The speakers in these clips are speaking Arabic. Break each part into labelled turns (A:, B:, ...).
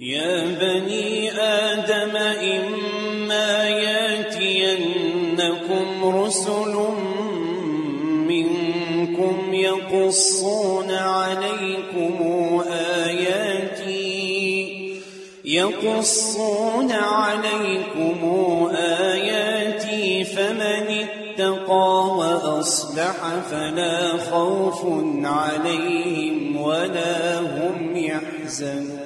A: يا بني آدم إما ياتينكم رسل منكم يقصون عليكم آياتي يقصون عليكم آياتي فمن اتقى وأصلح فلا خوف عليهم ولا هم يحزنون.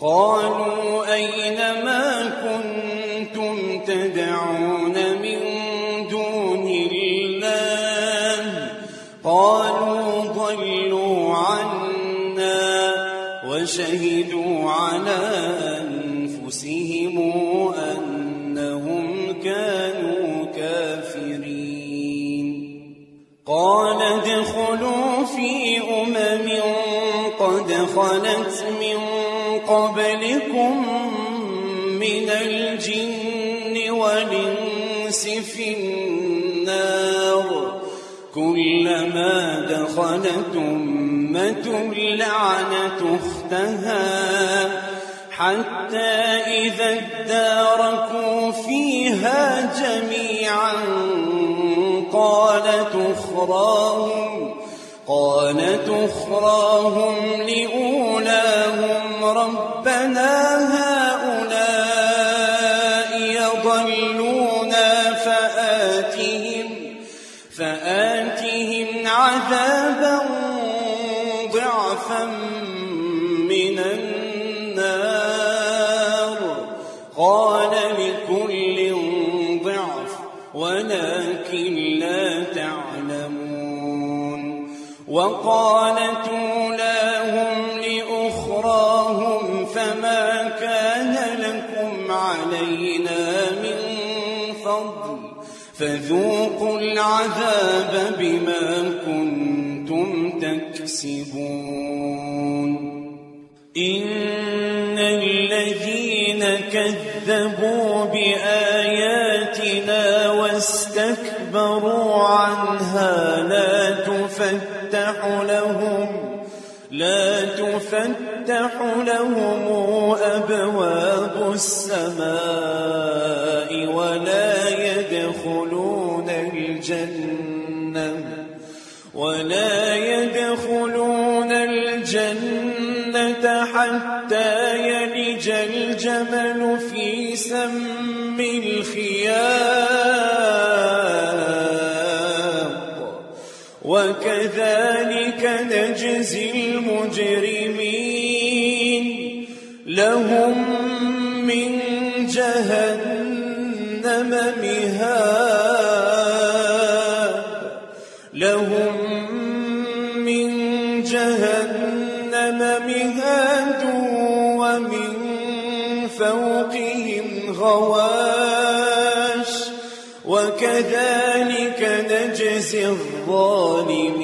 A: قالوا أين دخلت أمة لعنت أختها حتى إذا اداركوا فيها جميعا قالت أخراهم قالت أخراهم لأولاهم ربنا هؤلاء وقالت أولاهم لأخراهم فما كان لكم علينا من فضل فذوقوا العذاب بما كنتم تكسبون إن الذين كذبوا بآياتنا تفتح لهم لا تفتح لهم أبواب السماء ولا يدخلون الجنة ولا يدخلون الجنة حتى يلج الجمل في سم الخياط وكذلك نجزي المجرمين. لهم من جهنم مهاد. لهم من جهنم مهاد ومن فوقهم غواش. وكذلك نجزي الظالمين.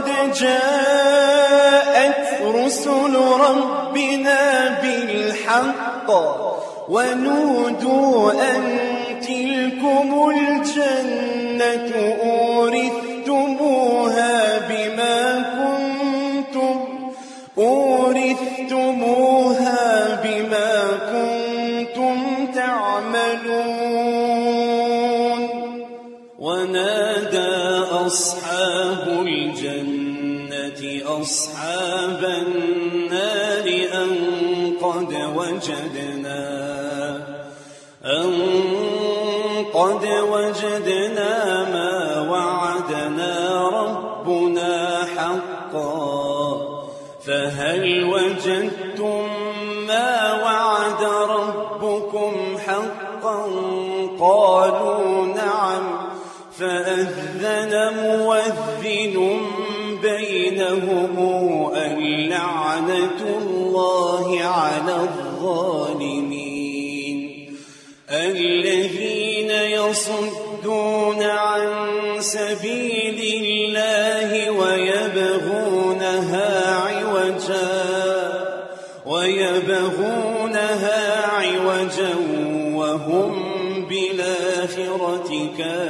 A: لقد جاءت رسل ربنا بالحق ونودوا أن تلكم الجنة أورثتموها بما كنتم أورثتموها بما كنتم تعملون ونادى أصحاب الجنة أصحاب النار أن قد وجدنا أن قد وجدنا بينهم اللعنة الله على الظالمين. الذين يصدون عن سبيل الله ويبغونها عوجا ويبغونها عوجا وهم بالآخرة كافرون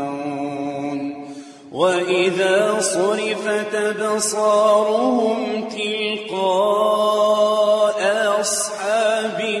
A: وإذا صرفت أبصارهم تلقاء أصحاب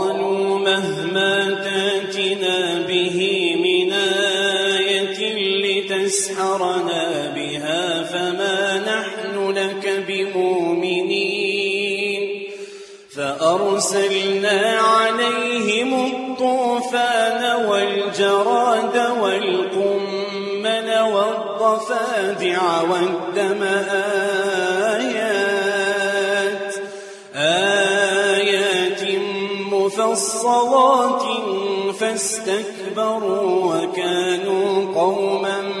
A: لتسحرنا بها فما نحن لك بمؤمنين فأرسلنا عليهم الطوفان والجراد والقمل والضفادع والدم آيات آيات مفصلات فاستكبروا وكانوا قوما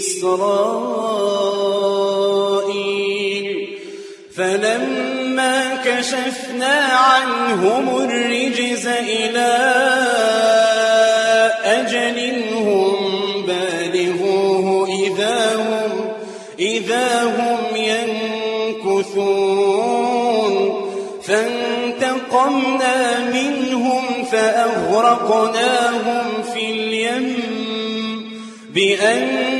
A: إسرائيل. فلما كشفنا عنهم الرجز إلى أجل هم بالغوه إذا هم, إذا هم ينكثون. فانتقمنا منهم فأغرقناهم في اليم بأن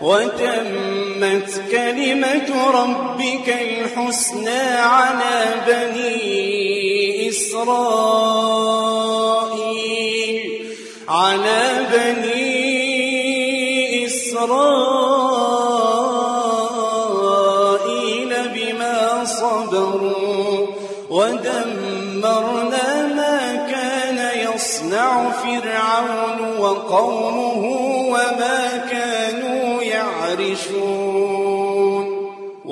A: وتمت كلمة ربك الحسنى على بني إسرائيل. على بني إسرائيل بما صبروا. ودمرنا ما كان يصنع فرعون وقومه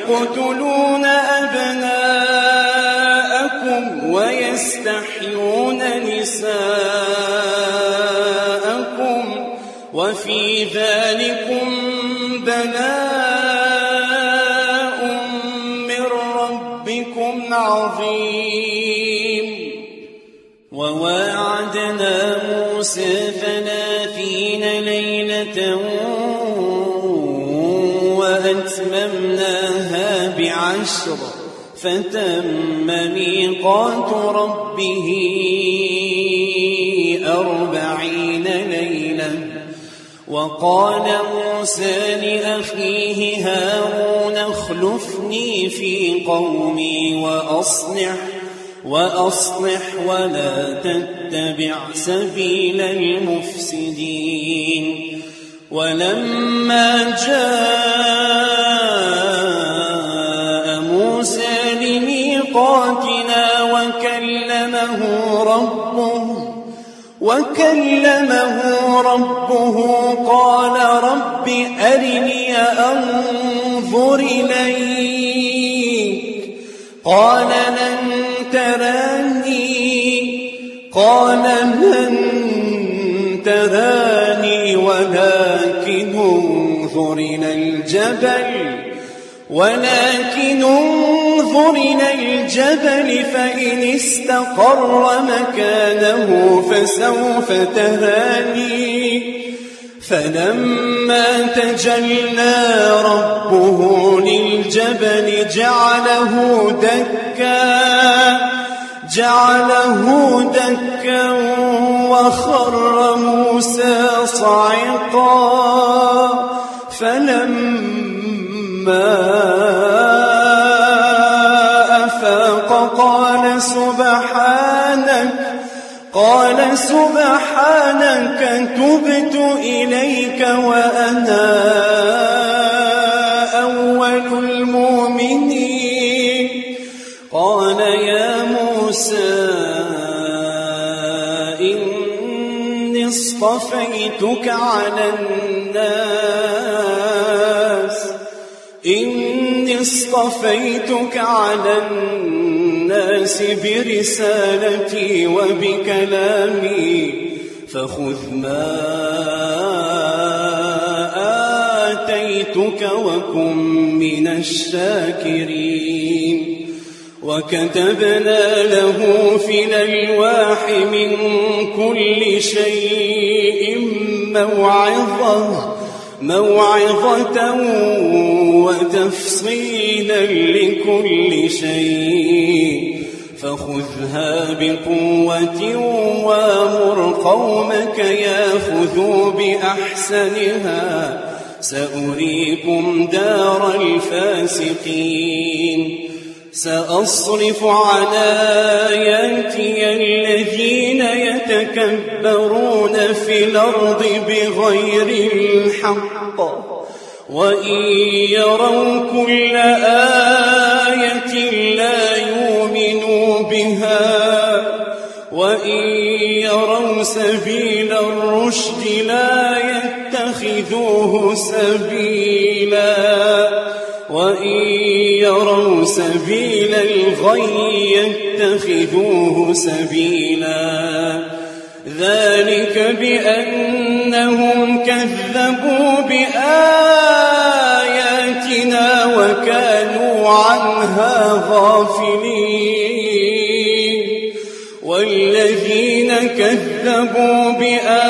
A: يقتلون أبناءكم ويستحيون نساءكم وفي ذلكم فتم ميقات ربه أربعين ليلة وقال موسى لأخيه هارون اخلفني في قومي وأصلح وأصلح ولا تتبع سبيل المفسدين ولما جاء وكلمه ربه قال رب أرني أنظر إليك. قال لن تراني. قال لن تراني ولكن انظر إلى الجبل. ولكن انظر إلى الجبل فإن استقر مكانه فسوف تراني فلما تجلى ربه للجبل جعله دكا جعله دكا وخر موسى صعقا. فلما أفاق قال سبحانك قال سبحانك تبت إليك وأنا أول المؤمنين. قال يا موسى إني اصطفيتك على الناس. إني اصطفيتك على الناس برسالتي وبكلامي فخذ ما آتيتك وكن من الشاكرين. وكتبنا له في الألواح من كل شيء موعظة. موعظة وتفصيلا لكل شيء. فخذها بقوة وامر قومك ياخذوا بأحسنها. سأريكم دار الفاسقين. سأصرف عن آياتي الذين يتكبرون في الأرض بغير الحق. وإن يروا كل آية لا يؤمنوا بها. وإن يروا سبيل الرشد لا يتخذوه سبيلا. وإن يروا سبيل الغي يتخذوه سبيلا. ذلك بأنهم كذبوا بآياتنا وكانوا عنها غافلين. والذين كذبوا بآياتنا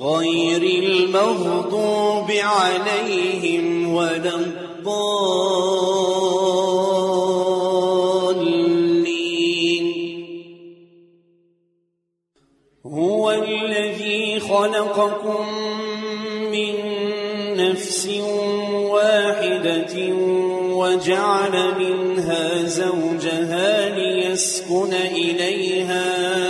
A: غير المغضوب عليهم ولا الضالين. هو الذي خلقكم من نفس واحدة وجعل منها زوجها ليسكن إليها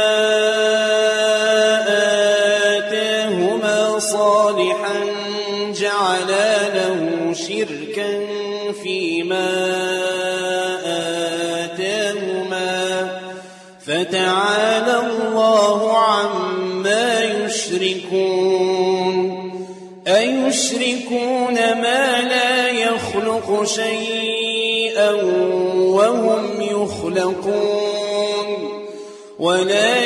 A: صالحا جعلا له شركا فيما آتاهما. فتعالى الله عما يشركون. أيشركون ما لا يخلق شيئا وهم يخلقون. ولا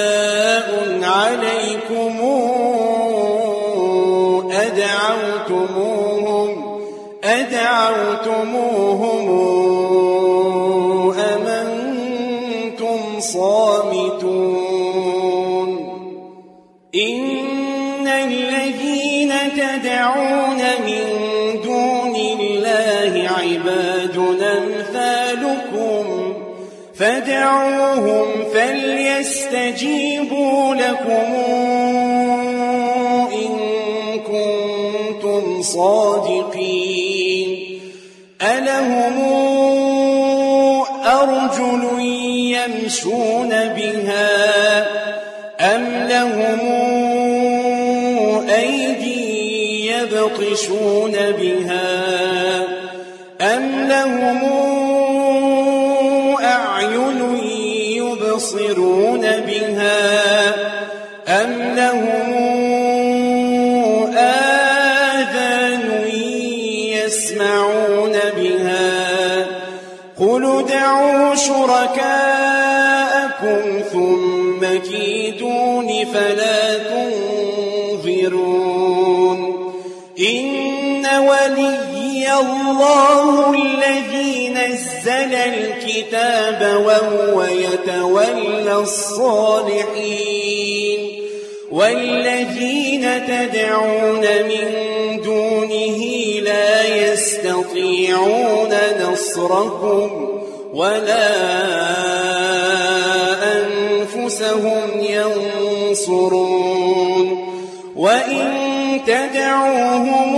A: أدعوتموهم أم أنتم صامتون إن الذين تدعون من دون الله عباد أمثالكم فدعوهم فليستجيبوا لكم إن صادقين ألهم أرجل يمشون بها أم لهم أيدي يبطشون بها أم لهم أعين يبصرون فلا تنظرون. إن ولي الله الذي نزل الكتاب وهو يتولى الصالحين. والذين تدعون من دونه لا يستطيعون نصركم ولا ينصرون. وإن تدعوهم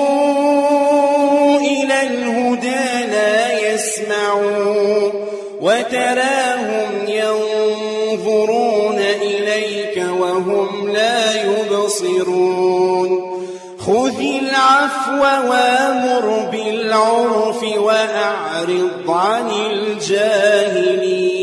A: إلى الهدى لا يسمعون. وتراهم ينظرون إليك وهم لا يبصرون. خذ العفو وأمر بالعرف وأعرض عن الجاهلين.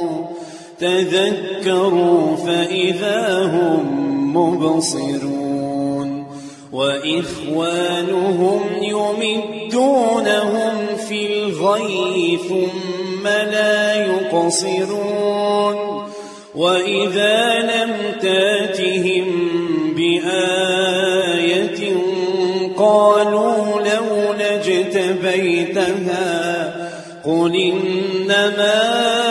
A: تذكروا فإذا هم مبصرون وإخوانهم يمدونهم في الغي ثم لا يقصرون وإذا لم تاتهم بآية قالوا لولا اجتبيتها قل إنما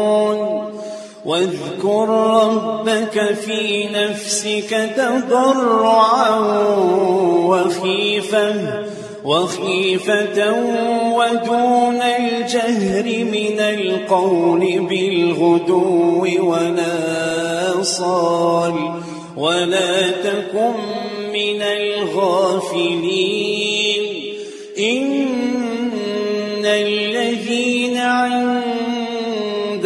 A: واذكر ربك في نفسك تضرعا وخيفة وخيفة ودون الجهر من القول بالغدو ولا صال ولا تكن من الغافلين. إن الذين عند